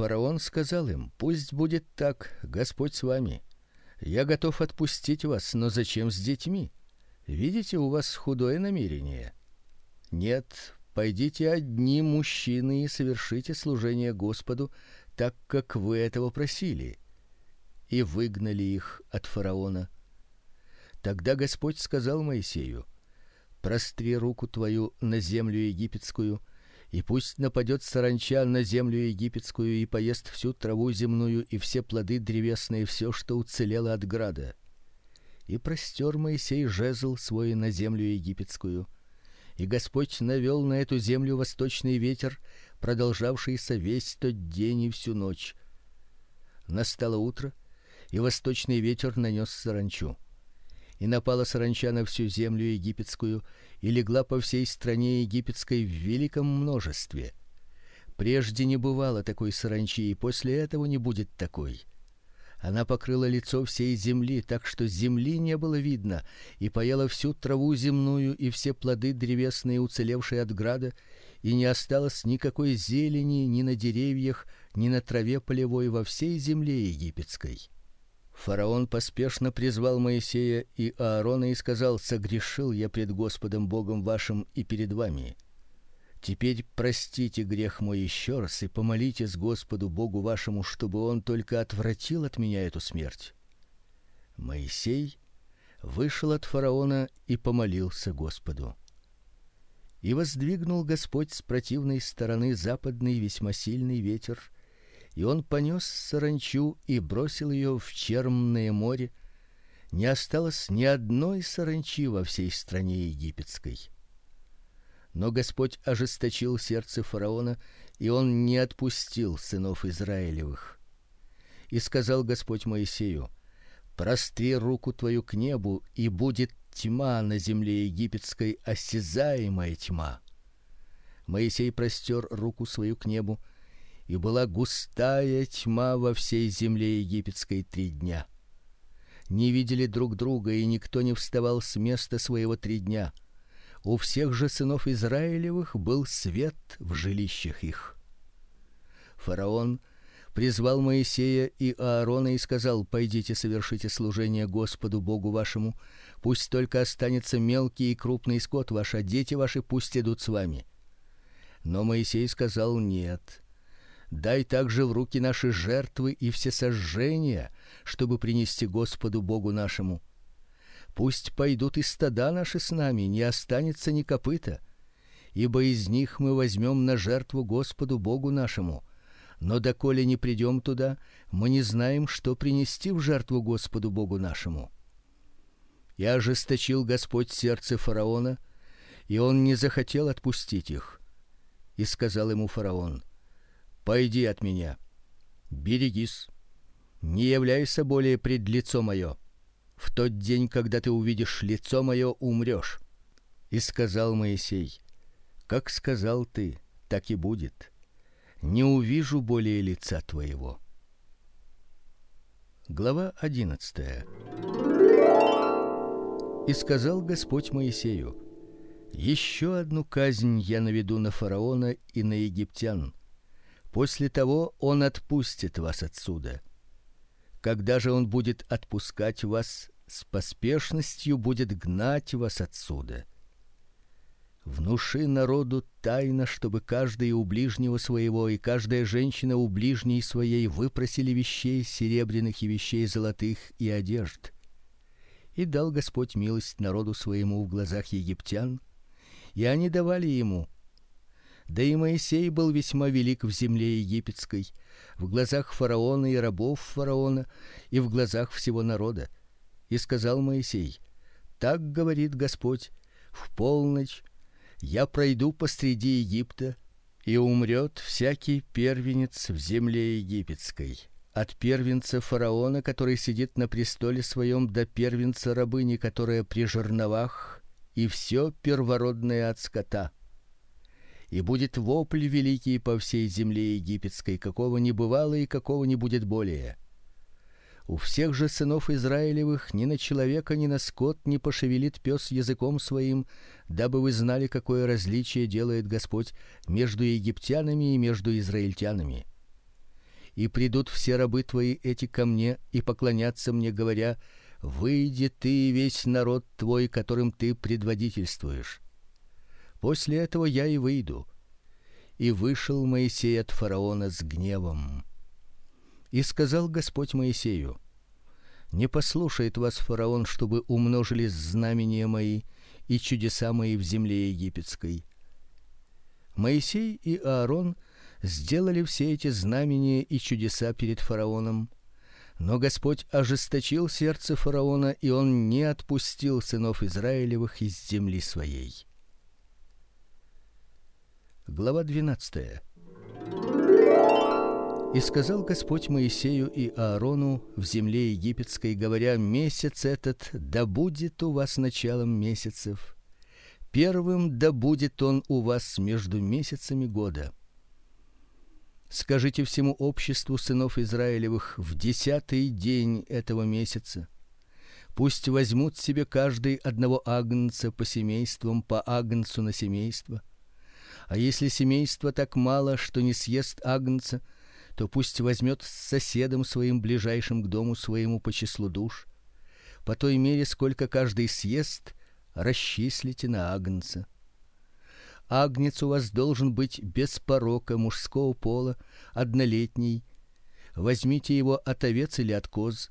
фараон сказал им: "Пусть будет так, Господь с вами. Я готов отпустить вас, но зачем с детьми? Видите, у вас худое намерение. Нет, пойдите одни мужчины и совершите служение Господу, так как вы этого просили". И выгнали их от фараона. Тогда Господь сказал Моисею: "Простри руку твою на землю египетскую, и пусть нападет саранча на землю египетскую и поест всю траву земную и все плоды древесные, все, что уцелело от града. И простер Моисей жезл свой на землю египетскую, и Господь навел на эту землю восточный ветер, продолжавшийся весь тот день и всю ночь. Настало утро, и восточный ветер нанес саранчу и напала саранча на всю землю египетскую и легла по всей стране египетской в великом множестве. Прежде не бывало такой саранчи, и после этого не будет такой. Она покрыла лицо всей земли, так что земли не было видно, и поела всю траву земную и все плоды древесные, уцелевшие от града, и не осталось никакой зелени ни на деревьях, ни на траве полевой во всей земле египетской. Фараон поспешно призвал Моисея и Аарона и сказал: "Согрешил я пред Господом Богом вашим и перед вами. Теперь простите грех мой еще раз и помолитесь Господу Богу вашему, чтобы он только отвратил от меня эту смерть". Моисей вышел от фараона и помолился Господу. И воздвигнул Господь с противной стороны западный весьма сильный ветер, и он понес саранчу и бросил ее в черное море. Не осталось ни одной саранчи во всей стране египетской. Но Господь ожесточил сердце фараона, и он не отпустил сынов Израилевых. И сказал Господь Моисею: "Простри руку твою к небу, и будет тьма на земле египетской, осязаемая тьма". Моисей простер руку свою к небу, и была густая тьма во всей земле египетской три дня. Не видели друг друга, и никто не вставал с места своего три дня. У всех же сынов Израилевых был свет в жилищах их. Фараон призвал Моисея и Аарона и сказал: "Пойдите, совершите служение Господу Богу вашему. Пусть только останется мелкий и крупный скот ваш, а дети ваши пусть идут с вами". Но Моисей сказал: "Нет дай также в руки наши жертвы и все сожжения, чтобы принести Господу Богу нашему. Пусть пойдут и стада наши с нами, не останется ни копыта, ибо из них мы возьмем на жертву Господу Богу нашему. Но доколе не придем туда, мы не знаем, что принести в жертву Господу Богу нашему. И ожесточил Господь сердце фараона, и он не захотел отпустить их. И сказал ему фараон: Пойди от меня. Берегись. Не являйся более пред лицо мое. В тот день, когда ты увидишь лицо мое, умрешь. И сказал Моисей: Как сказал ты, так и будет. Не увижу более лица твоего. Глава 11. И сказал Господь Моисею: Еще одну казнь я наведу на фараона и на египтян После того он отпустит вас отсюда. Когда же он будет отпускать вас, с поспешностью будет гнать вас отсюда. Внуши народу тайно, чтобы каждый у ближнего своего и каждая женщина у ближней своей выпросили вещей серебряных и вещей золотых и одежд. И дал Господь милость народу своему в глазах египтян, и они давали ему да и Моисей был весьма велик в земле египетской, в глазах фараона и рабов фараона, и в глазах всего народа. И сказал Моисей: Так говорит Господь: в полночь я пройду посреди Египта, и умрет всякий первенец в земле египетской, от первенца фараона, который сидит на престоле своем, до первенца рабыни, которая при жерновах, и все первородное от скота и будет вопль великий по всей земле египетской, какого не бывало и какого не будет более. У всех же сынов Израилевых ни на человека, ни на скот не пошевелит пес языком своим, дабы вы знали, какое различие делает Господь между египтянами и между израильтянами. и придут все рабы твои эти ко мне и поклонятся мне, говоря: Выйди ты и весь народ твой, которым ты предводительствуешь. После этого я и выйду. И вышел Моисей от фараона с гневом. И сказал Господь Моисею: Не послушает вас фараон, чтобы умножились знамения мои и чудеса мои в земле египетской. Моисей и Аарон сделали все эти знамения и чудеса перед фараоном но Господь ожесточил сердце фараона, и он не отпустил сынов Израилевых из земли своей. Глава 12. И сказал Господь Моисею и Аарону в земле египетской, говоря: месяц этот да будет у вас началом месяцев, первым да будет он у вас между месяцами года. Скажите всему обществу сынов Израилевых в десятый день этого месяца пусть возьмут себе каждый одного агнца по семействам, по агнцу на семейство. А если семейство так мало, что не съест агнца, то пусть возьмет с соседом своим ближайшим к дому своему по числу душ, по той мере, сколько каждый съест, расчислите на агнца. Агнец у вас должен быть без порока мужского пола, однолетний. Возьмите его от овец или от коз,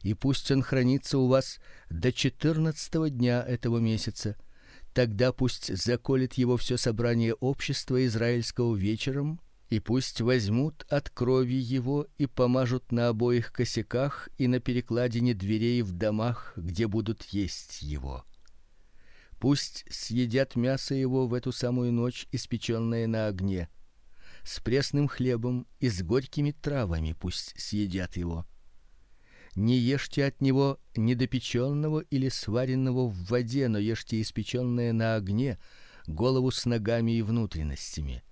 и пусть он хранится у вас до четырнадцатого дня этого месяца. Тогда пусть заколет его все собрание общества израильского вечером, и пусть возьмут от крови его и помажут на обоих косяках и на перекладине дверей в домах, где будут есть его. Пусть съедят мясо его в эту самую ночь, испечённое на огне, с пресным хлебом и с горькими травами пусть съедят его. Не ешьте от него недопечённого или сваренного в воде, но ешьте испечённое на огне, голову с ногами и внутренностями.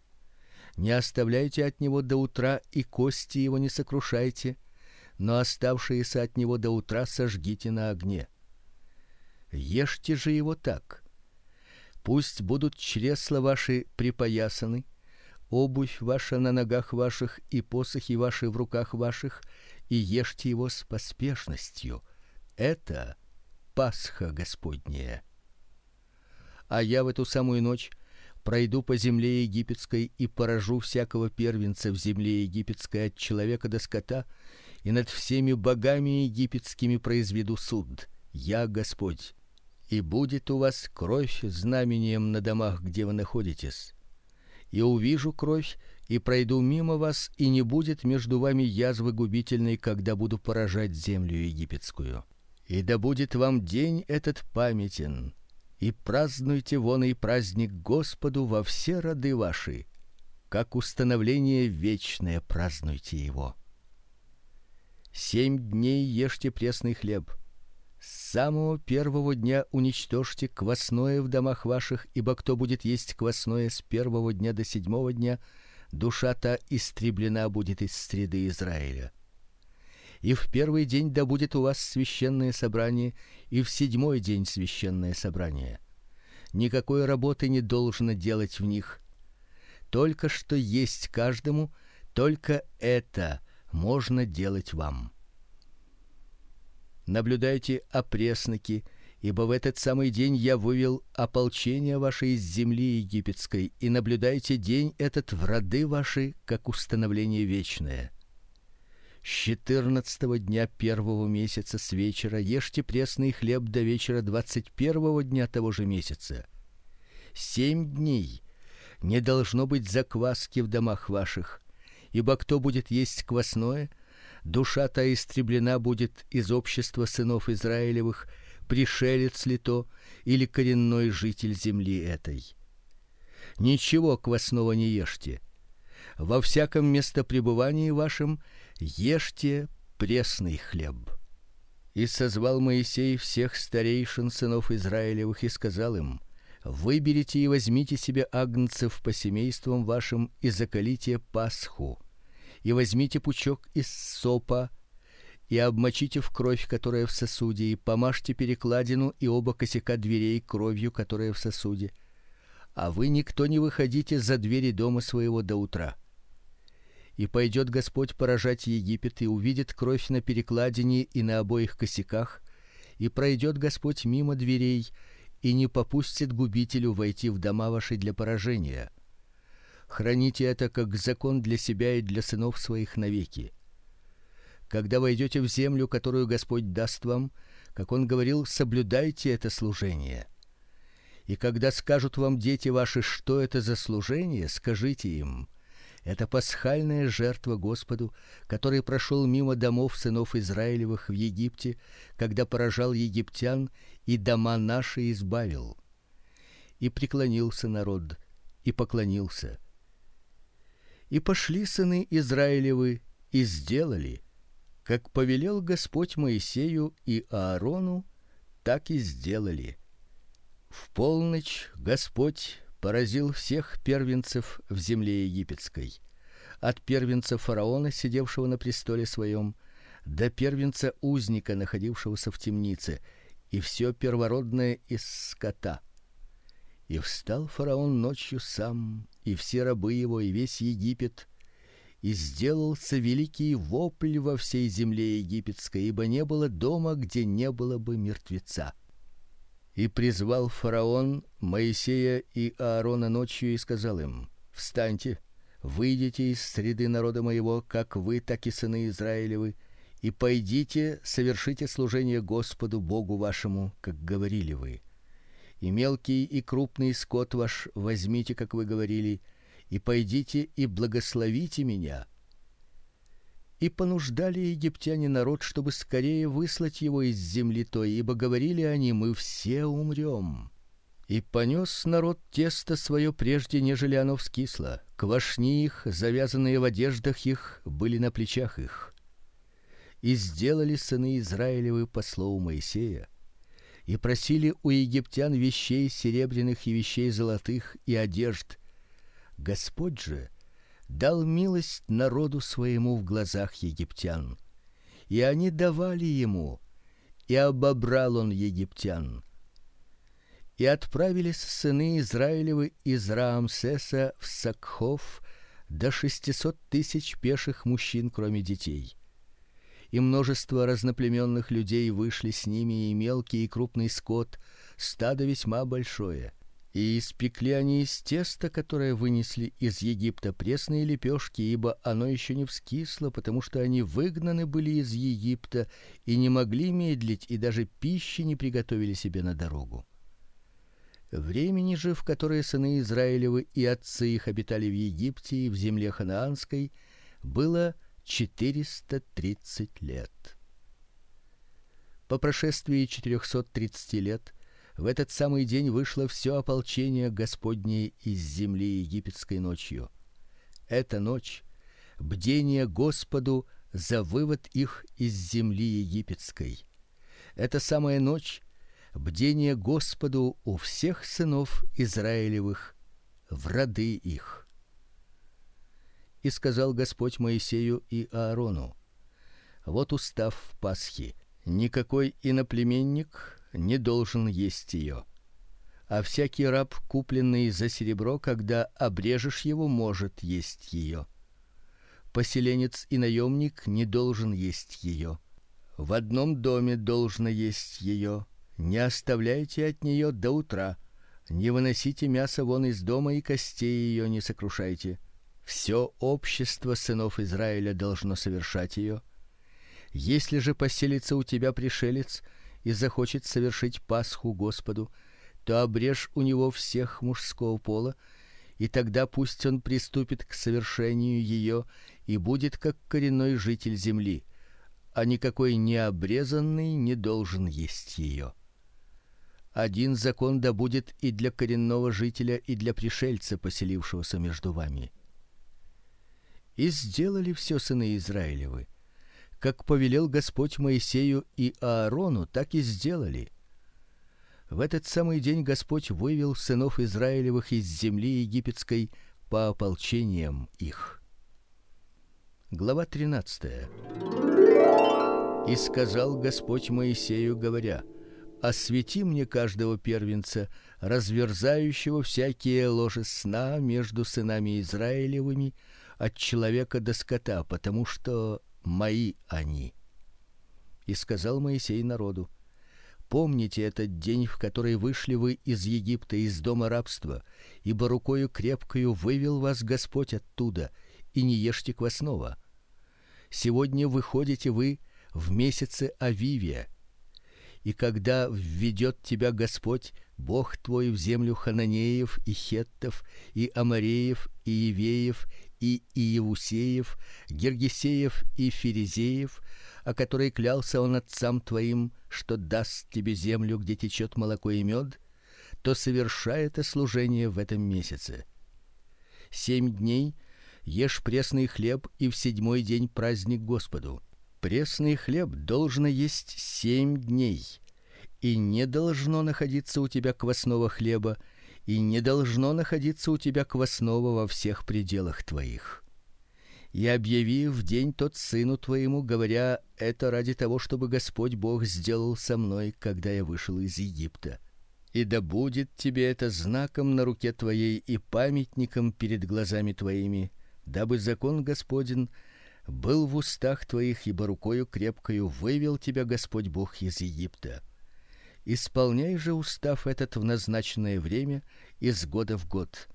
Не оставляйте от него до утра и кости его не сокрушайте, но оставшиеся от него до утра сожгите на огне. Ешьте же его так: пусть будут чресла ваши припоясаны, обувь ваша на ногах ваших и посохи ваши в руках ваших, и ешьте его с поспешностью. Это Пасха Господняя. А я в эту самую ночь пройду по земле египетской и поражу всякого первенца в земле египетской от человека до скота, и над всеми богами египетскими произведу суд. Я Господь и будет у вас кровь знамением на домах, где вы находитесь. И увижу кровь и пройду мимо вас, и не будет между вами язвы губительной, когда буду поражать землю египетскую. И да будет вам день этот памятен, и празднуйте вон и праздник Господу во все роды ваши, как установление вечное празднуйте его. Семь дней ешьте пресный хлеб с самого первого дня уничтожьте квасное в домах ваших, ибо кто будет есть квасное с первого дня до седьмого дня, душа та истреблена будет из среды Израиля. И в первый день да будет у вас священное собрание, и в седьмой день священное собрание. Никакой работы не должно делать в них. Только что есть каждому, только это можно делать вам наблюдайте опресноки, ибо в этот самый день я вывел ополчение ваше из земли египетской, и наблюдайте день этот в роды ваши, как установление вечное. С четырнадцатого дня первого месяца с вечера ешьте пресный хлеб до вечера двадцать первого дня того же месяца. Семь дней не должно быть закваски в домах ваших, ибо кто будет есть квасное, душа та истреблена будет из общества сынов Израилевых, пришелец ли то или коренной житель земли этой. Ничего квасного не ешьте. Во всяком местопребывании вашем ешьте пресный хлеб. И созвал Моисей всех старейшин сынов Израилевых и сказал им: Выберите и возьмите себе агнцев по семействам вашим и заколите пасху и возьмите пучок из сопа и обмочите в кровь, которая в сосуде, и помажьте перекладину и оба косяка дверей кровью, которая в сосуде. А вы никто не выходите за двери дома своего до утра. И пойдет Господь поражать Египет и увидит кровь на перекладине и на обоих косяках, и пройдет Господь мимо дверей и не попустит губителю войти в дома ваши для поражения. Храните это как закон для себя и для сынов своих навеки. Когда войдете в землю, которую Господь даст вам, как он говорил, соблюдайте это служение. И когда скажут вам дети ваши, что это за служение, скажите им: это пасхальная жертва Господу, который прошел мимо домов сынов Израилевых в Египте, когда поражал египтян и дома наши избавил. И преклонился народ, и поклонился. И пошли сыны Израилевы и сделали, как повелел Господь Моисею и Аарону, так и сделали. В полночь Господь поразил всех первенцев в земле египетской, от первенца фараона, сидевшего на престоле своем, до первенца узника, находившегося в темнице, и все первородное из скота. И встал фараон ночью сам, и все рабы его, и весь Египет, и сделался великий вопль во всей земле египетской, ибо не было дома, где не было бы мертвеца. И призвал фараон Моисея и Аарона ночью и сказал им: Встаньте, выйдите из среды народа моего, как вы, так и сыны Израилевы, и пойдите, совершите служение Господу Богу вашему, как говорили вы. И мелкий и крупный скот ваш возьмите, как вы говорили, и пойдите и благословите меня и понуждали египтяне народ, чтобы скорее выслать его из земли той, ибо говорили они: мы все умрем. И понес народ тесто свое прежде, нежели оно вскисло. Квашни их, завязанные в одеждах их, были на плечах их. И сделали сыны Израилевы по слову Моисея, и просили у египтян вещей серебряных и вещей золотых и одежд. Господь же дал милость народу своему в глазах египтян. И они давали ему, и обобрал он египтян. И отправились сыны Израилевы из Раамсеса в Сакхов до шестисот тысяч пеших мужчин, кроме детей. И множество разноплеменных людей вышли с ними, и мелкий и крупный скот, стадо весьма большое. И испекли они из теста, которое вынесли из Египта, пресные лепешки, ибо оно еще не вскисло, потому что они выгнаны были из Египта и не могли медлить, и даже пищи не приготовили себе на дорогу. Времени же, в которое сыны Израилевы и отцы их обитали в Египте и в земле ханаанской, было четыреста тридцать лет. По прошествии четырехсот тридцати лет в этот самый день вышло все ополчение Господне из земли египетской ночью. Эта ночь бдение Господу за вывод их из земли египетской. Эта самая ночь бдение Господу у всех сынов Израилевых в роды их. И сказал Господь Моисею и Аарону: Вот устав Пасхи. Никакой иноплеменник не должен есть ее. А всякий раб, купленный за серебро, когда обрежешь его, может есть ее. Поселенец и наемник не должен есть ее. В одном доме должно есть ее. Не оставляйте от нее до утра. Не выносите мясо вон из дома и костей ее не сокрушайте. Все общество сынов Израиля должно совершать ее. Если же поселится у тебя пришелец, и захочет совершить Пасху Господу, то обрежь у него всех мужского пола, и тогда пусть он приступит к совершению ее и будет как коренной житель земли, а никакой необрезанный не должен есть ее. Один закон да будет и для коренного жителя, и для пришельца, поселившегося между вами. И сделали все сыны Израилевы как повелел Господь Моисею и Аарону, так и сделали. В этот самый день Господь вывел сынов Израилевых из земли египетской по ополчениям их. Глава 13. И сказал Господь Моисею, говоря: освети мне каждого первенца, разверзающего всякие ложи сна между сынами Израилевыми, от человека до скота, потому что мои они. И сказал Моисей народу: Помните этот день, в который вышли вы из Египта, из дома рабства, ибо рукою крепкою вывел вас Господь оттуда, и не ешьте квасного. Сегодня выходите вы в месяце Авивия. И когда введет тебя Господь, Бог твой в землю хананеев и хеттов и амореев и евеев и иевусеев, гергесеев и ферезеев, о которой клялся он отцам твоим, что даст тебе землю, где течет молоко и мед, то совершай это служение в этом месяце. Семь дней ешь пресный хлеб, и в седьмой день праздник Господу. Пресный хлеб должно есть семь дней, и не должно находиться у тебя квасного хлеба, и не должно находиться у тебя квасного во всех пределах твоих. И объяви в день тот сыну твоему, говоря: это ради того, чтобы Господь Бог сделал со мной, когда я вышел из Египта. И да будет тебе это знаком на руке твоей и памятником перед глазами твоими, дабы закон Господень был в устах твоих, ибо рукою крепкою вывел тебя Господь Бог из Египта. Исполняй же устав этот в назначенное время из года в год.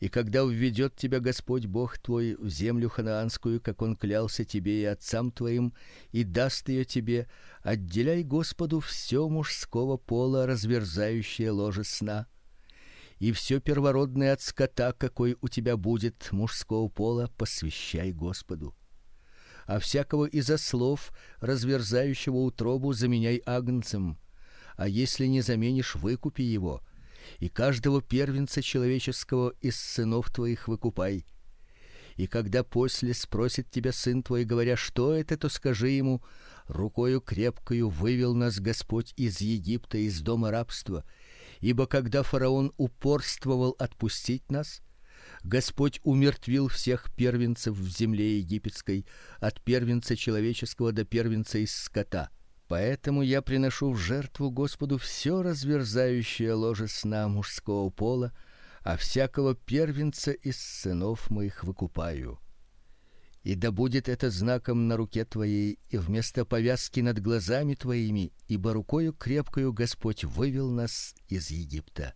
И когда введет тебя Господь Бог твой в землю ханаанскую, как он клялся тебе и отцам твоим, и даст ее тебе, отделяй Господу все мужского пола, разверзающее ложе сна, и все первородное от скота, какой у тебя будет мужского пола, посвящай Господу. А всякого из ослов, разверзающего утробу, заменяй агнцем, а если не заменишь, выкупи его и каждого первенца человеческого из сынов твоих выкупай. И когда после спросит тебя сын твой, говоря: "Что это?", то скажи ему: рукою крепкою вывел нас Господь из Египта, из дома рабства. Ибо когда фараон упорствовал отпустить нас, Господь умертвил всех первенцев в земле египетской, от первенца человеческого до первенца из скота. Поэтому я приношу в жертву Господу все разверзающее ложе сна мужского пола, а всякого первенца из сынов моих выкупаю. И да будет это знаком на руке твоей и вместо повязки над глазами твоими, ибо рукою крепкою Господь вывел нас из Египта.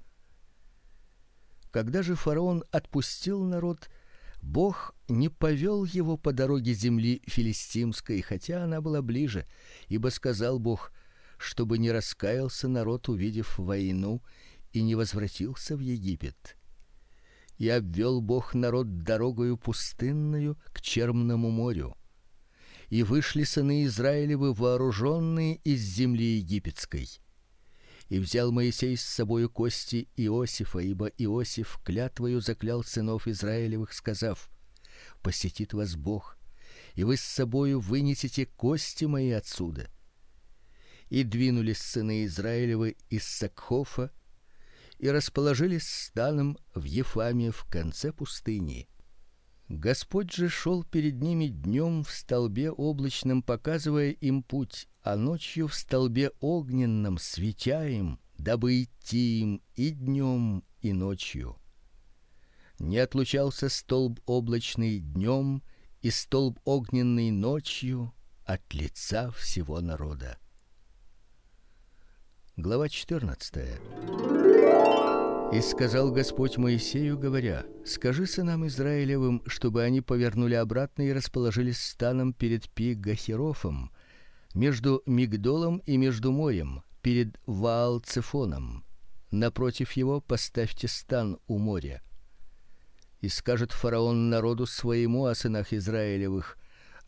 Когда же фараон отпустил народ, Бог не повел его по дороге земли филистимской, хотя она была ближе, ибо сказал Бог, чтобы не раскаялся народ, увидев войну, и не возвратился в Египет. И обвел Бог народ дорогою пустынную к Черному морю. И вышли сыны Израилевы вооруженные из земли египетской и взял Моисей с собою кости Иосифа, ибо Иосиф клятвою заклял сынов Израилевых, сказав: Посетит вас Бог, и вы с собою вынесете кости мои отсюда. И двинулись сыны Израилевы из Сакхофа и расположились станом в Ефаме в конце пустыни. Господь же шел перед ними днем в столбе облачном, показывая им путь, а ночью в столбе огненном светя им, дабы идти им и днем, и ночью. Не отлучался столб облачный днем и столб огненный ночью от лица всего народа. Глава 14. И сказал Господь Моисею, говоря: Скажи сынам Израилевым, чтобы они повернули обратно и расположились станом перед Пигахерофом, между Мигдолом и между морем, перед Ваал-Цефоном. Напротив его поставьте стан у моря. И скажет фараон народу своему о сынах Израилевых: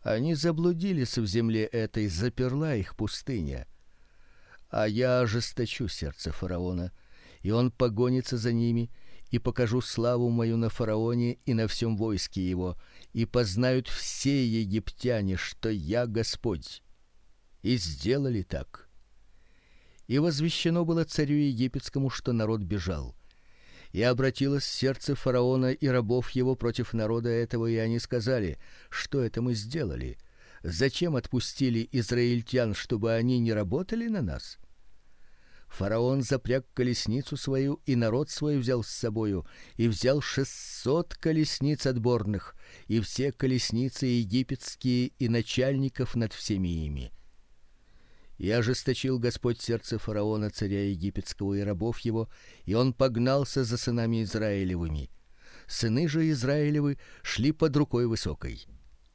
они заблудились в земле этой, заперла их пустыня. А я ожесточу сердце фараона и он погонится за ними, и покажу славу мою на фараоне и на всем войске его, и познают все египтяне, что я Господь. И сделали так. И возвещено было царю египетскому, что народ бежал. И обратилось сердце фараона и рабов его против народа этого, и они сказали: "Что это мы сделали? Зачем отпустили израильтян, чтобы они не работали на нас?" Фараон запряг колесницу свою и народ свой взял с собою, и взял шестьсот колесниц отборных, и все колесницы египетские и начальников над всеми ими. И ожесточил Господь сердце фараона царя египетского и рабов его, и он погнался за сынами израилевыми. Сыны же израилевы шли под рукой высокой.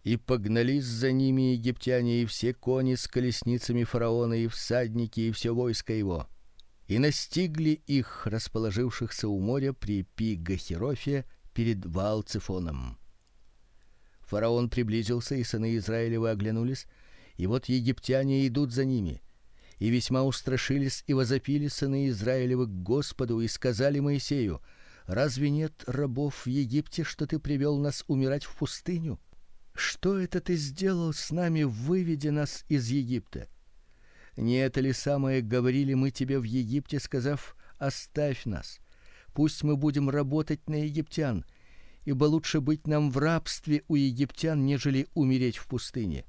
И погнались за ними египтяне и все кони с колесницами фараона и всадники и все войско его. И настигли их, расположившихся у моря при Пигахерофе перед Ваалцефоном. Фараон приблизился, и сыны Израилевы оглянулись, и вот египтяне идут за ними. И весьма устрашились и возопили сыны Израилевы к Господу и сказали Моисею: Разве нет рабов в Египте, что ты привел нас умирать в пустыню? Что это ты сделал с нами, выведя нас из Египта? Не это ли самое говорили мы тебе в Египте, сказав: оставь нас, пусть мы будем работать на египтян, ибо лучше быть нам в рабстве у египтян, нежели умереть в пустыне.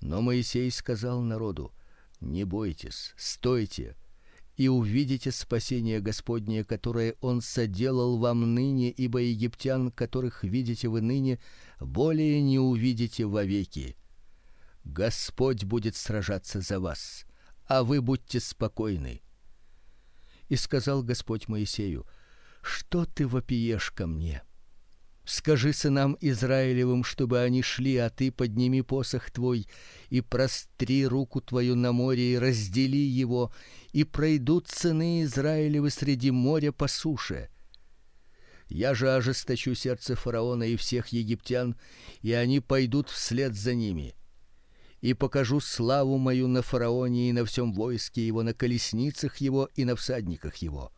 Но Моисей сказал народу: не бойтесь, стойте, и увидите спасение Господне, которое он соделал вам ныне, ибо египтян, которых видите вы ныне, более не увидите вовеки. Господь будет сражаться за вас, а вы будьте спокойны. И сказал Господь Моисею: Что ты вопиешь ко мне? Скажи сынам Израилевым, чтобы они шли, а ты подними посох твой и простри руку твою на море и раздели его, и пройдут сыны Израилевы среди моря по суше. Я же ожесточу сердце фараона и всех египтян, и они пойдут вслед за ними. И покажу славу мою на фараоне и на всем войске его, на колесницах его и на всадниках его.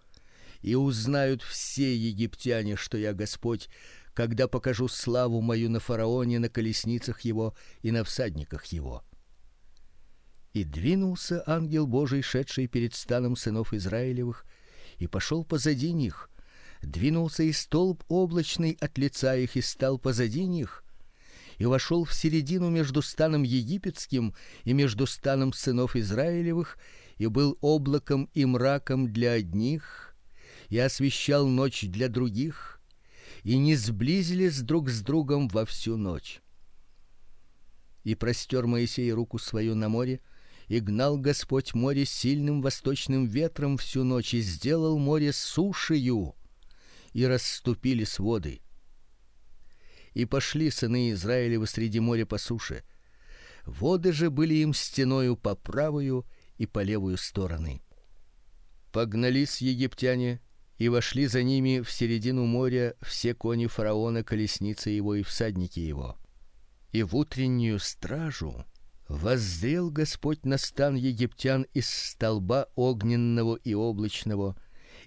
И узнают все египтяне, что я Господь, когда покажу славу мою на фараоне, на колесницах его и на всадниках его. И двинулся ангел Божий, шедший перед станом сынов Израилевых, и пошел позади них. Двинулся и столб облачный от лица их и стал позади них, и вошел в середину между станом египетским и между станом сынов Израилевых, и был облаком и мраком для одних, и освещал ночь для других и не сблизились друг с другом во всю ночь. И простер Моисей руку свою на море, и гнал Господь море сильным восточным ветром всю ночь и сделал море сушею, и расступились воды. И пошли сыны Израилевы среди моря по суше. Воды же были им стеною по правую и по левую стороны. Погнались египтяне и вошли за ними в середину моря все кони фараона, колесницы его и всадники его. И в утреннюю стражу воззрел Господь на стан египтян из столба огненного и облачного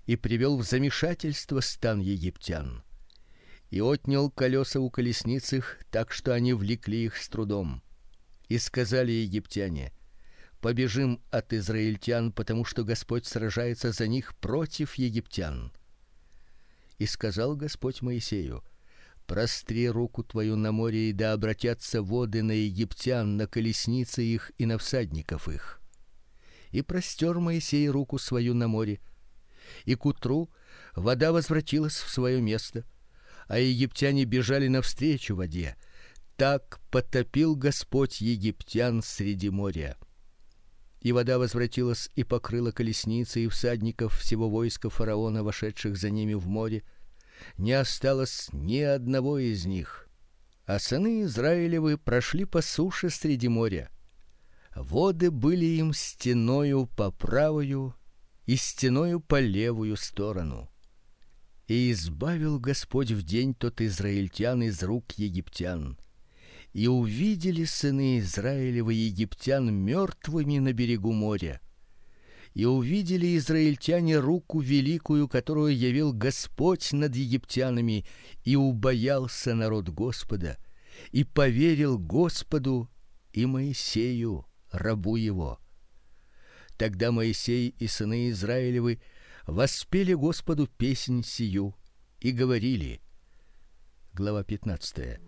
и привел в замешательство стан египтян. И отнял колеса у колесниц их, так что они влекли их с трудом. И сказали египтяне: побежим от израильтян, потому что Господь сражается за них против египтян. И сказал Господь Моисею: Простри руку твою на море, и да обратятся воды на египтян, на колесницы их и на всадников их. И простер Моисей руку свою на море, и к утру вода возвратилась в свое место, а египтяне бежали навстречу воде. Так потопил Господь египтян среди моря и вода возвратилась и покрыла колесницы и всадников всего войска фараона, вошедших за ними в море. Не осталось ни одного из них. А сыны Израилевы прошли по суше среди моря. Воды были им стеною по правую и стеною по левую сторону. И избавил Господь в день тот израильтян из рук египтян и увидели сыны Израилевы египтян мертвыми на берегу моря. И увидели израильтяне руку великую, которую явил Господь над египтянами, и убоялся народ Господа, и поверил Господу и Моисею, рабу его. Тогда Моисей и сыны Израилевы воспели Господу песнь сию и говорили. Глава 15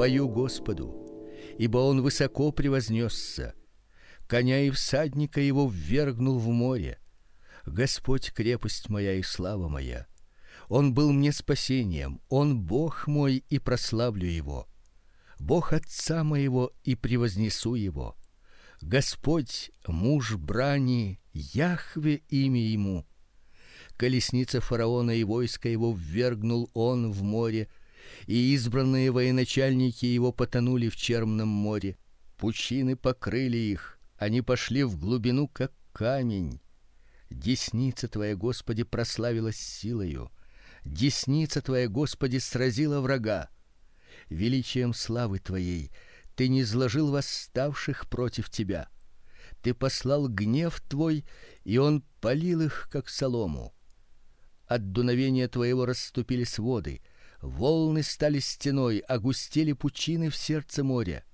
пою Господу, ибо он высоко превознесся. коня и всадника его ввергнул в море. Господь крепость моя и слава моя. Он был мне спасением, он Бог мой и прославлю его. Бог отца моего и превознесу его. Господь муж брани, Яхве имя ему. Колесница фараона и войско его ввергнул он в море, и избранные военачальники его потонули в черном море. Пучины покрыли их, они пошли в глубину как камень. Десница твоя, Господи, прославилась силою. Десница твоя, Господи, сразила врага. Величием славы твоей ты не зложил восставших против тебя. Ты послал гнев твой, и он полил их как солому. От дуновения твоего расступились воды, волны стали стеной, огустели пучины в сердце моря.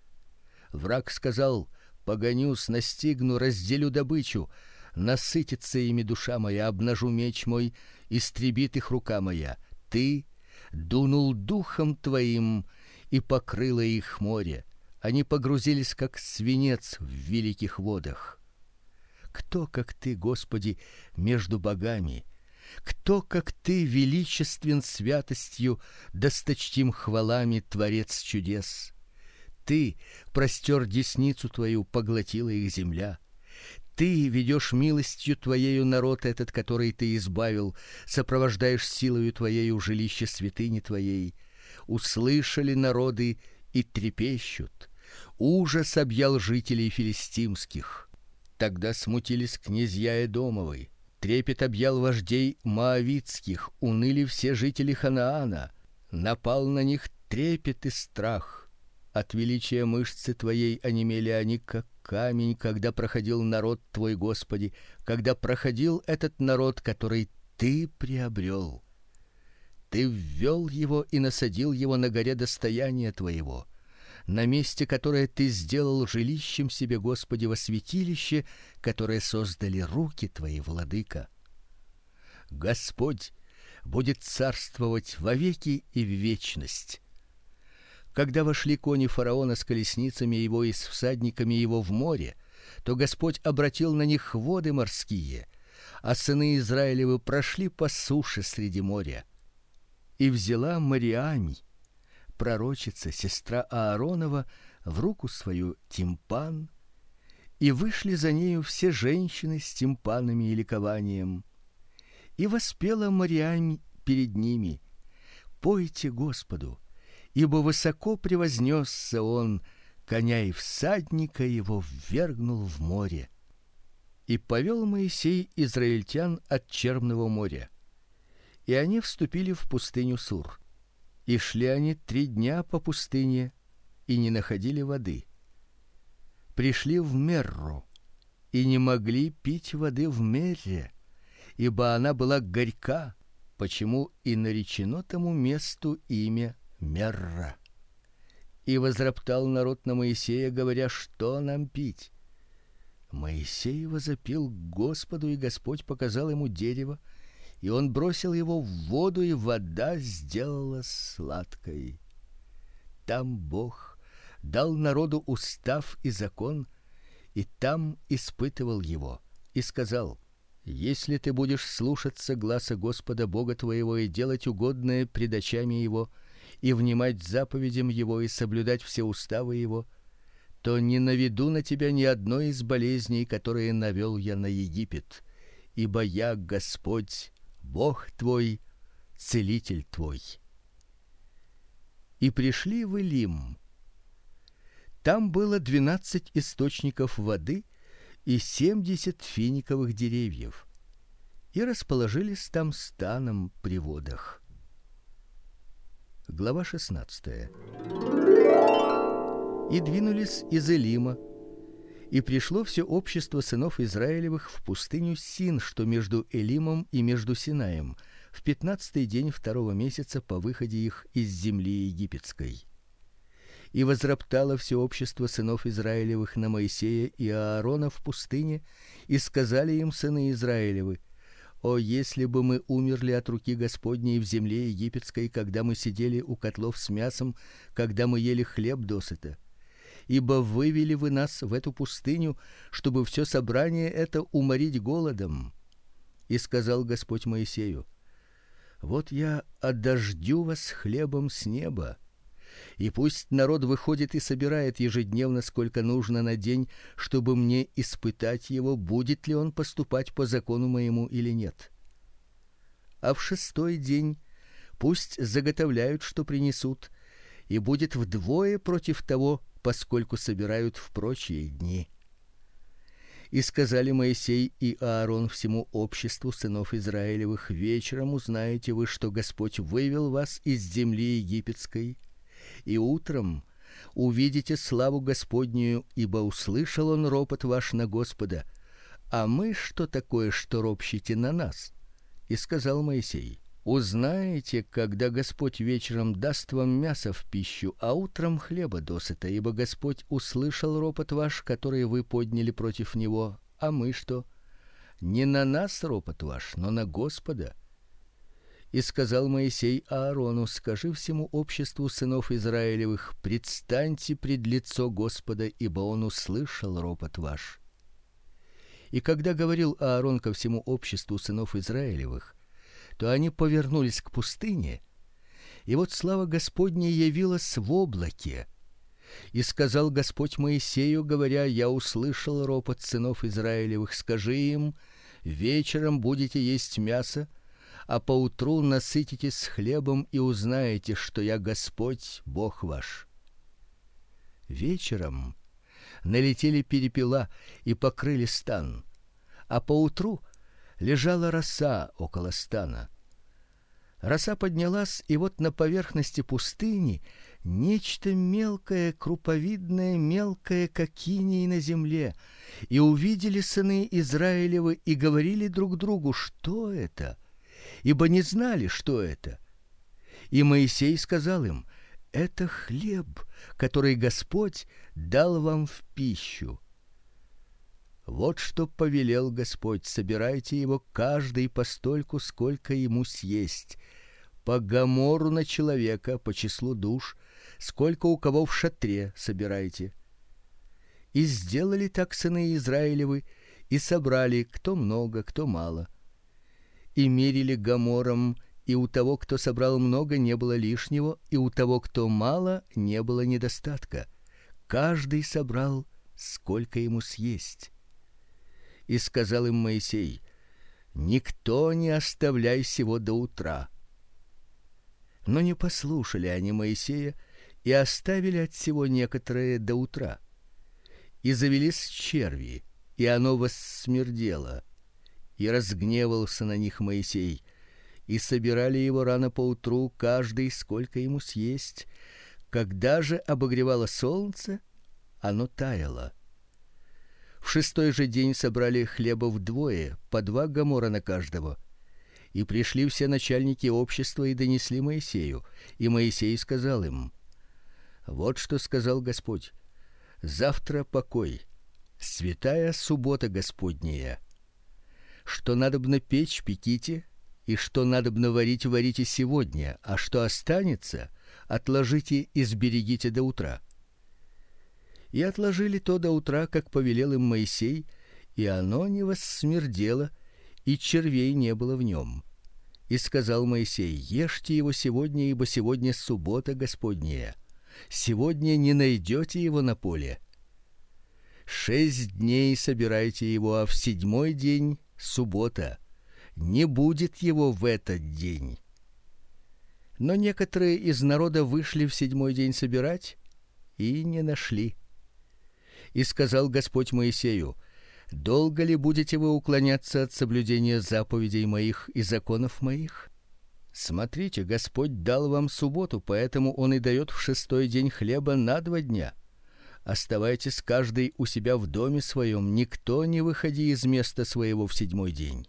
Враг сказал: "Погонюсь, настигну, разделю добычу, насытится ими душа моя, обнажу меч мой, истребит их рука моя. Ты дунул духом твоим и покрыло их море. Они погрузились как свинец в великих водах. Кто, как ты, Господи, между богами? Кто, как ты, величествен святостью, досточтим хвалами творец чудес? Ты простер десницу твою, поглотила их земля. Ты ведешь милостью твоею народ этот, который ты избавил, сопровождаешь силою твоею жилище святыни твоей. Услышали народы и трепещут. Ужас объял жителей филистимских. Тогда смутились князья Эдомовы, трепет объял вождей моавитских, уныли все жители Ханаана, напал на них трепет и страх. От величия мышцы твоей онемели они как камень, когда проходил народ твой, Господи, когда проходил этот народ, который ты приобрел. Ты ввел его и насадил его на горе достояния твоего на месте, которое ты сделал жилищем себе, Господи, во святилище, которое создали руки твои, владыка. Господь будет царствовать вовеки и в вечность. Когда вошли кони фараона с колесницами его и с всадниками его в море, то Господь обратил на них воды морские, а сыны Израилевы прошли по суше среди моря. И взяла Мариамь пророчица, сестра Ааронова, в руку свою тимпан, и вышли за нею все женщины с тимпанами и ликованием. И воспела Мариам перед ними: "Пойте Господу, ибо высоко превознесся он, коня и всадника его ввергнул в море". И повел Моисей израильтян от Черного моря. И они вступили в пустыню Сур. И шли они три дня по пустыне и не находили воды. Пришли в Мерру и не могли пить воды в Мерре, ибо она была горька, почему и наречено тому месту имя Мерра. И возроптал народ на Моисея, говоря: "Что нам пить?" Моисей возопил к Господу, и Господь показал ему дерево, и он бросил его в воду, и вода сделалась сладкой. Там Бог дал народу устав и закон, и там испытывал его, и сказал: если ты будешь слушаться гласа Господа Бога твоего и делать угодное пред очами его, и внимать заповедям его и соблюдать все уставы его, то не наведу на тебя ни одной из болезней, которые навел я на Египет, ибо я Господь Бог твой, целитель твой. И пришли в Илим. Там было двенадцать источников воды и семьдесят финиковых деревьев. И расположились там станом при водах. Глава 16. И двинулись из Элима и пришло все общество сынов Израилевых в пустыню Син, что между Элимом и между Синаем, в пятнадцатый день второго месяца по выходе их из земли египетской. И возроптало все общество сынов Израилевых на Моисея и Аарона в пустыне, и сказали им сыны Израилевы: о, если бы мы умерли от руки Господней в земле египетской, когда мы сидели у котлов с мясом, когда мы ели хлеб досыта ибо вывели вы нас в эту пустыню, чтобы все собрание это уморить голодом. И сказал Господь Моисею: Вот я одождю вас хлебом с неба. И пусть народ выходит и собирает ежедневно сколько нужно на день, чтобы мне испытать его, будет ли он поступать по закону моему или нет. А в шестой день пусть заготовляют, что принесут, и будет вдвое против того, поскольку собирают в прочие дни. И сказали Моисей и Аарон всему обществу сынов Израилевых: вечером узнаете вы, что Господь вывел вас из земли египетской, и утром увидите славу Господнюю, ибо услышал он ропот ваш на Господа. А мы что такое, что ропщите на нас? И сказал Моисей: Узнаете, когда Господь вечером даст вам мясо в пищу, а утром хлеба досыта, ибо Господь услышал ропот ваш, который вы подняли против него, а мы что? Не на нас ропот ваш, но на Господа. И сказал Моисей Аарону: Скажи всему обществу сынов Израилевых: предстаньте пред лицо Господа, ибо он услышал ропот ваш. И когда говорил Аарон ко всему обществу сынов Израилевых, то они повернулись к пустыне, и вот слава Господня явилась в облаке. И сказал Господь Моисею, говоря: Я услышал ропот сынов Израилевых, скажи им: вечером будете есть мясо, а поутру насытитесь хлебом и узнаете, что я Господь, Бог ваш. Вечером налетели перепела и покрыли стан, а поутру лежала роса около стана. Роса поднялась, и вот на поверхности пустыни нечто мелкое, круповидное, мелкое, как иней на земле. И увидели сыны Израилевы и говорили друг другу: "Что это?" Ибо не знали, что это. И Моисей сказал им: "Это хлеб, который Господь дал вам в пищу". Вот что повелел Господь: собирайте его каждый постольку, сколько ему съесть, по гамору на человека, по числу душ, сколько у кого в шатре собирайте. И сделали так сыны Израилевы, и собрали кто много, кто мало. И мерили гамором, и у того, кто собрал много, не было лишнего, и у того, кто мало, не было недостатка. Каждый собрал сколько ему съесть. И сказал им Моисей: Никто не оставляй сего до утра. Но не послушали они Моисея и оставили от всего некоторое до утра. И завелись черви, и оно воссмердело. И разгневался на них Моисей, и собирали его рано поутру, каждый сколько ему съесть. Когда же обогревало солнце, оно таяло. В шестой же день собрали хлеба вдвое, по два гамора на каждого. И пришли все начальники общества и донесли Моисею, и Моисей сказал им: Вот что сказал Господь: Завтра покой, святая суббота Господняя. Что надобно печь, пеките, и что надобно варить, варите сегодня, а что останется, отложите и сберегите до утра и отложили то до утра, как повелел им Моисей, и оно не воссмердело, и червей не было в нем. И сказал Моисей: Ешьте его сегодня, ибо сегодня суббота Господняя. Сегодня не найдете его на поле. Шесть дней собирайте его, а в седьмой день суббота. Не будет его в этот день. Но некоторые из народа вышли в седьмой день собирать и не нашли. И сказал Господь Моисею: Долго ли будете вы уклоняться от соблюдения заповедей моих и законов моих? Смотрите, Господь дал вам субботу, поэтому он и дает в шестой день хлеба на два дня. Оставайтесь каждый у себя в доме своем, никто не выходи из места своего в седьмой день.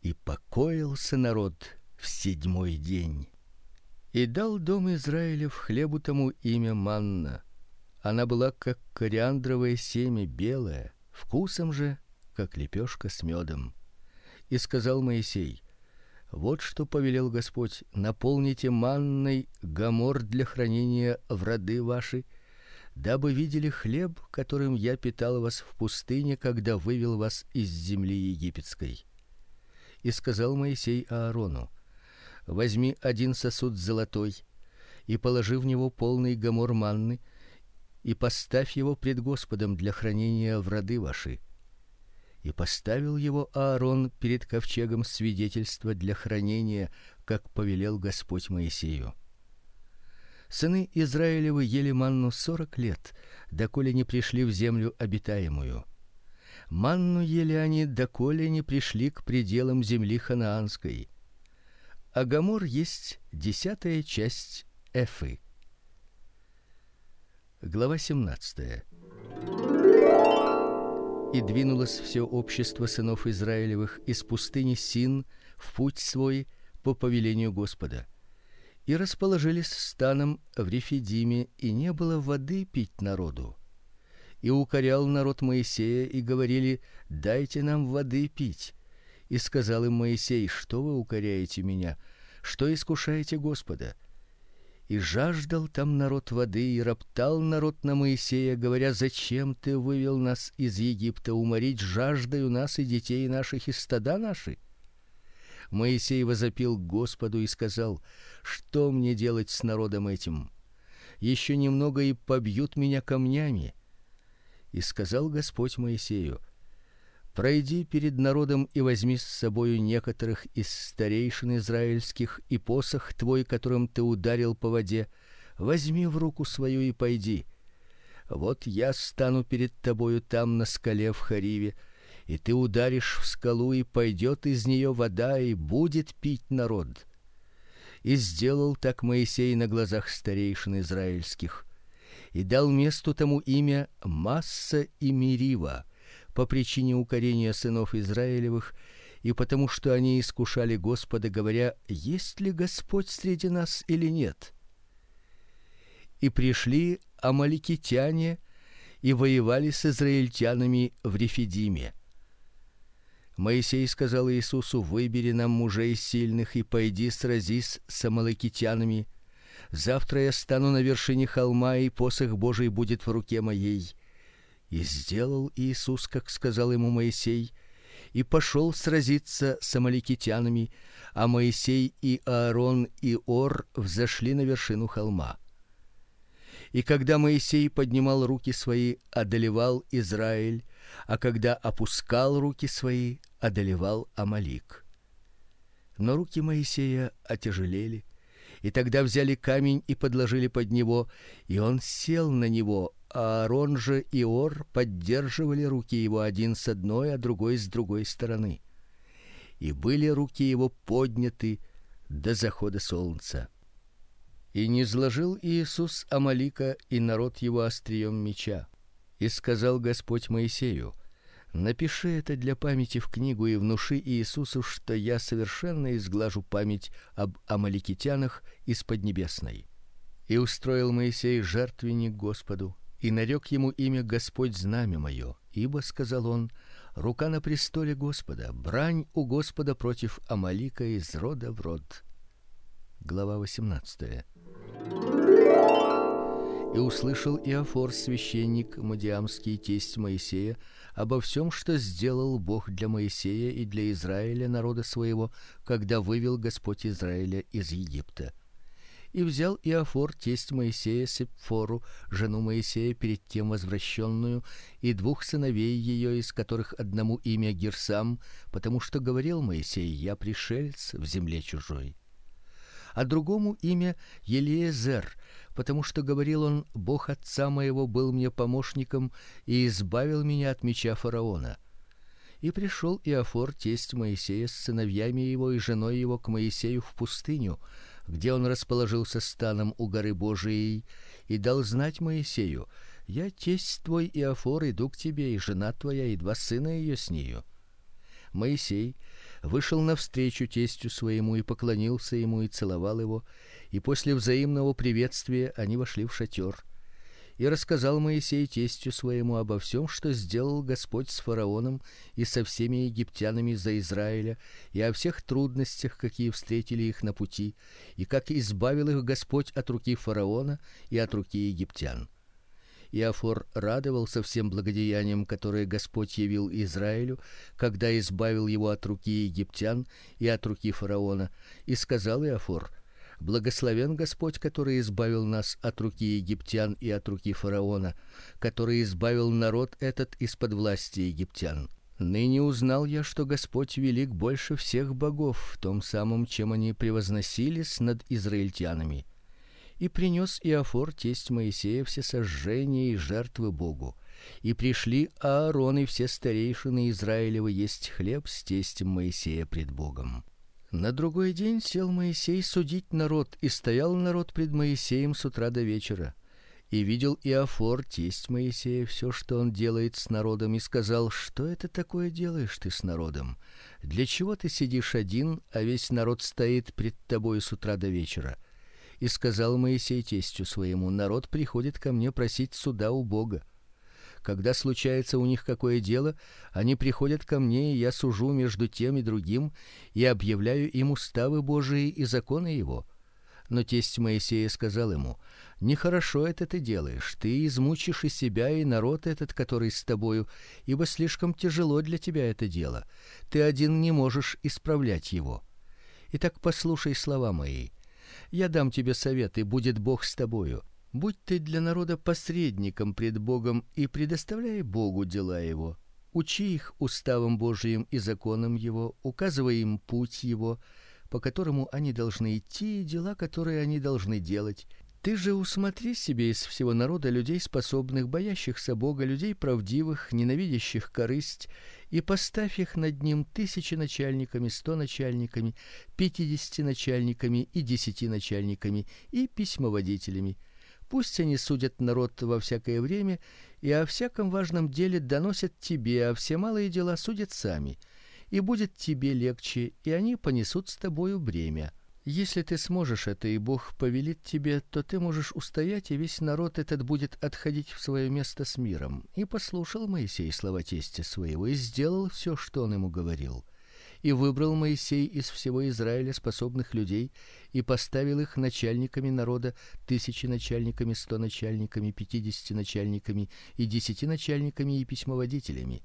И покоился народ в седьмой день. И дал дом Израилев хлебу тому имя манна она была как кориандровое семя белое, вкусом же как лепешка с медом. И сказал Моисей: Вот что повелел Господь: наполните манной гамор для хранения в роды ваши, дабы видели хлеб, которым я питал вас в пустыне, когда вывел вас из земли египетской. И сказал Моисей Аарону: Возьми один сосуд золотой и положи в него полный гомор манны и поставь его пред Господом для хранения в роды ваши. И поставил его Аарон перед ковчегом свидетельства для хранения, как повелел Господь Моисею. Сыны Израилевы ели манну сорок лет, доколе не пришли в землю обетаемую. Манну ели они, доколе не пришли к пределам земли ханаанской. А Гомор есть десятая часть Эфы. Глава 17. И двинулось все общество сынов Израилевых из пустыни Син в путь свой по повелению Господа. И расположились станом в Рефидиме, и не было воды пить народу. И укорял народ Моисея и говорили: "Дайте нам воды пить". И сказал им Моисей: "Что вы укоряете меня? Что искушаете Господа?" И жаждал там народ воды, и роптал народ на Моисея, говоря: "Зачем ты вывел нас из Египта уморить жаждою нас и детей наших и стада наши?" Моисей возопил Господу и сказал: "Что мне делать с народом этим? Еще немного и побьют меня камнями". И сказал Господь Моисею: Пройди перед народом и возьми с собою некоторых из старейшин израильских и посох твой, которым ты ударил по воде, возьми в руку свою и пойди. Вот я стану перед тобою там на скале в Хариве, и ты ударишь в скалу, и пойдет из нее вода, и будет пить народ. И сделал так Моисей на глазах старейшин израильских, и дал месту тому имя Масса и Мирива по причине укорения сынов Израилевых и потому что они искушали Господа, говоря: есть ли Господь среди нас или нет? И пришли амаликитяне и воевали с израильтянами в Рефидиме. Моисей сказал Иисусу: "Выбери нам мужей сильных и пойди сразись с амаликитянами. Завтра я стану на вершине холма, и посох Божий будет в руке моей". И сделал Иисус, как сказал ему Моисей, и пошел сразиться с амаликитянами, а Моисей и Аарон и Ор взошли на вершину холма. И когда Моисей поднимал руки свои, одолевал Израиль, а когда опускал руки свои, одолевал Амалик. Но руки Моисея отяжелели, и тогда взяли камень и подложили под него, и он сел на него, Аарон же и Ор поддерживали руки его один с одной, а другой с другой стороны. И были руки его подняты до захода солнца. И не зложил Иисус Амалика и народ его острием меча. И сказал Господь Моисею: Напиши это для памяти в книгу и внуши Иисусу, что я совершенно изглажу память об амаликитянах из поднебесной. И устроил Моисей жертвенник Господу, и нарек ему имя Господь знамя мое, ибо сказал он: рука на престоле Господа, брань у Господа против Амалика из рода в род. Глава 18. И услышал Иофор священник Мадиамский тесть Моисея обо всем, что сделал Бог для Моисея и для Израиля народа своего, когда вывел Господь Израиля из Египта и взял Иофор тесть Моисея Сепфору, жену Моисея перед тем возвращенную, и двух сыновей ее, из которых одному имя Герсам, потому что говорил Моисей: я пришелец в земле чужой. А другому имя Елиезер, потому что говорил он: Бог отца моего был мне помощником и избавил меня от меча фараона. И пришел Иофор тесть Моисея с сыновьями его и женой его к Моисею в пустыню, где он расположился станом у горы Божией, и дал знать Моисею: я тесть твой Иофор иду к тебе, и жена твоя и два сына ее с нею. Моисей вышел навстречу тестю своему и поклонился ему и целовал его, и после взаимного приветствия они вошли в шатер. И рассказал Моисей тестю своему обо всем, что сделал Господь с фараоном и со всеми египтянами за Израиля, и о всех трудностях, какие встретили их на пути, и как избавил их Господь от руки фараона и от руки египтян. Иофор радовался всем благодеяниям, которые Господь явил Израилю, когда избавил его от руки египтян и от руки фараона, и сказал Иофор: Благословен Господь, который избавил нас от руки египтян и от руки фараона, который избавил народ этот из-под власти египтян. Ныне узнал я, что Господь велик больше всех богов, в том самом, чем они превозносились над израильтянами и принес Иофор тесть Моисея все сожжения и жертвы Богу. И пришли Аарон и все старейшины Израилевы есть хлеб с тестем Моисея пред Богом. На другой день сел Моисей судить народ, и стоял народ пред Моисеем с утра до вечера. И видел Иофор, тесть Моисея, все, что он делает с народом, и сказал: "Что это такое делаешь ты с народом? Для чего ты сидишь один, а весь народ стоит пред тобой с утра до вечера?" И сказал Моисей тестю своему: народ приходит ко мне просить суда у Бога. Когда случается у них какое дело, они приходят ко мне, и я сужу между тем и другим и объявляю им уставы Божии и законы его. Но тесть Моисея сказал ему: Нехорошо это ты делаешь. Ты измучишь и себя, и народ этот, который с тобою, ибо слишком тяжело для тебя это дело. Ты один не можешь исправлять его. Итак, послушай слова мои. Я дам тебе совет, и будет Бог с тобою. Будь ты для народа посредником пред Богом и предоставляй Богу дела его. Учи их уставам Божиим и законам его, указывай им путь его, по которому они должны идти, и дела, которые они должны делать, ты же усмотри себе из всего народа людей способных, боящихся Бога, людей правдивых, ненавидящих корысть, и поставь их над ним тысячи начальниками, сто начальниками, пятидесяти начальниками и десяти начальниками и письмоводителями. Пусть они судят народ во всякое время и о всяком важном деле доносят тебе, а все малые дела судят сами. И будет тебе легче, и они понесут с тобою бремя. Если ты сможешь это, и Бог повелит тебе, то ты можешь устоять, и весь народ этот будет отходить в свое место с миром. И послушал Моисей слова тестя своего и сделал все, что он ему говорил. И выбрал Моисей из всего Израиля способных людей и поставил их начальниками народа, тысячи начальниками, сто начальниками, пятидесяти начальниками и десяти начальниками и письмоводителями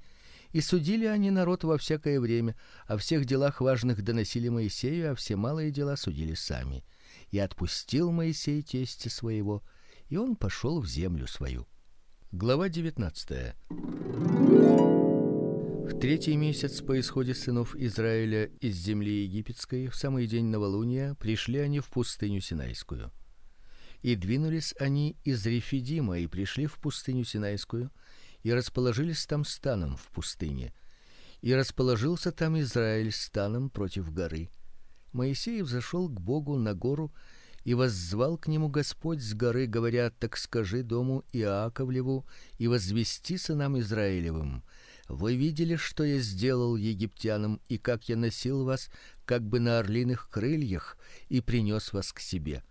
и судили они народ во всякое время, о всех делах важных доносили Моисею, а все малые дела судили сами. И отпустил Моисей тестя своего, и он пошел в землю свою. Глава 19. В третий месяц по исходе сынов Израиля из земли египетской, в самый день новолуния, пришли они в пустыню Синайскую. И двинулись они из Рефидима и пришли в пустыню Синайскую, и расположились там станом в пустыне. И расположился там Израиль станом против горы. Моисей взошел к Богу на гору и воззвал к нему Господь с горы, говоря: "Так скажи дому Иаковлеву и возвести сынам Израилевым: вы видели, что я сделал египтянам и как я носил вас как бы на орлиных крыльях и принес вас к себе.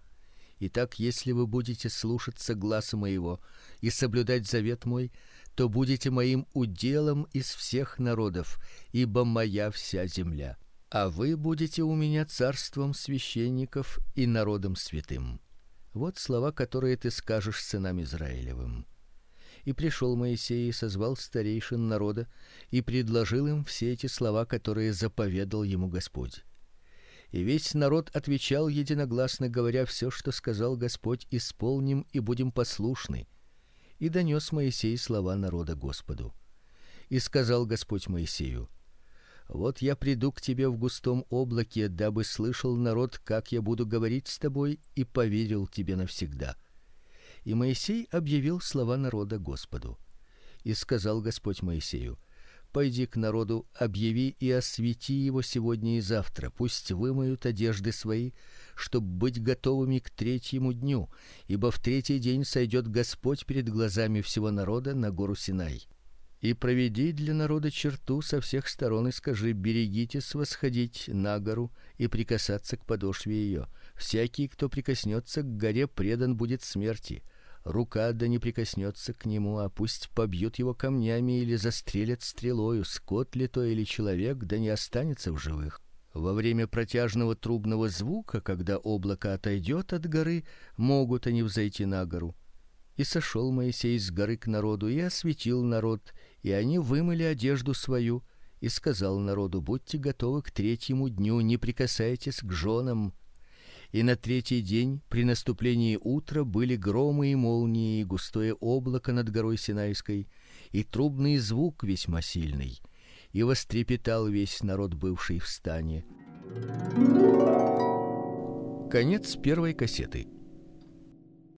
Итак, если вы будете слушаться гласа моего и соблюдать завет мой, то будете моим уделом из всех народов, ибо моя вся земля. А вы будете у меня царством священников и народом святым. Вот слова, которые ты скажешь сынам Израилевым. И пришел Моисей и созвал старейшин народа и предложил им все эти слова, которые заповедал ему Господь. И весь народ отвечал единогласно, говоря: все, что сказал Господь, исполним и будем послушны и донес Моисей слова народа Господу. И сказал Господь Моисею: Вот я приду к тебе в густом облаке, дабы слышал народ, как я буду говорить с тобой, и поверил тебе навсегда. И Моисей объявил слова народа Господу. И сказал Господь Моисею: Пойди к народу, объяви и освети его сегодня и завтра, пусть вымоют одежды свои, чтобы быть готовыми к третьему дню, ибо в третий день сойдет Господь перед глазами всего народа на гору Синай. И проведи для народа черту со всех сторон и скажи: берегитесь восходить на гору и прикасаться к подошве ее. Всякий, кто прикоснется к горе, предан будет смерти. Рука да не прикоснется к нему, а пусть побьют его камнями или застрелят стрелою, скот ли то или человек, да не останется в живых. Во время протяжного трубного звука, когда облако отойдет от горы, могут они взойти на гору. И сошел Моисей с горы к народу и осветил народ, и они вымыли одежду свою, и сказал народу: будьте готовы к третьему дню, не прикасайтесь к женам. И на третий день при наступлении утра были громы и молнии, и густое облако над горой Синайской, и трубный звук весьма сильный. И вострепетал весь народ, бывший в стане. Конец первой кассеты.